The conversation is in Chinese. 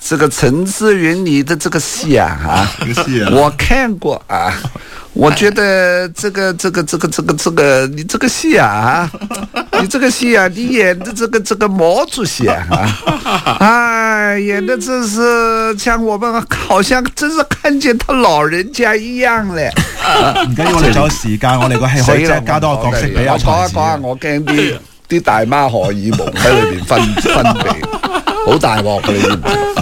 这个陈志云，你的这个戏啊，啊，我看过啊，我觉得这个这个这个这个这个你这个戏啊，你这个戏啊，你演的这个这个毛主席啊，哎，演的真是像我们好像真是看见他老人家一样嘞。唔紧要，我哋仲有时间，我哋个戏可以加多个角色比较充讲我我我惊啲啲大妈荷尔蒙喺里边分分泌，好大镬嘅。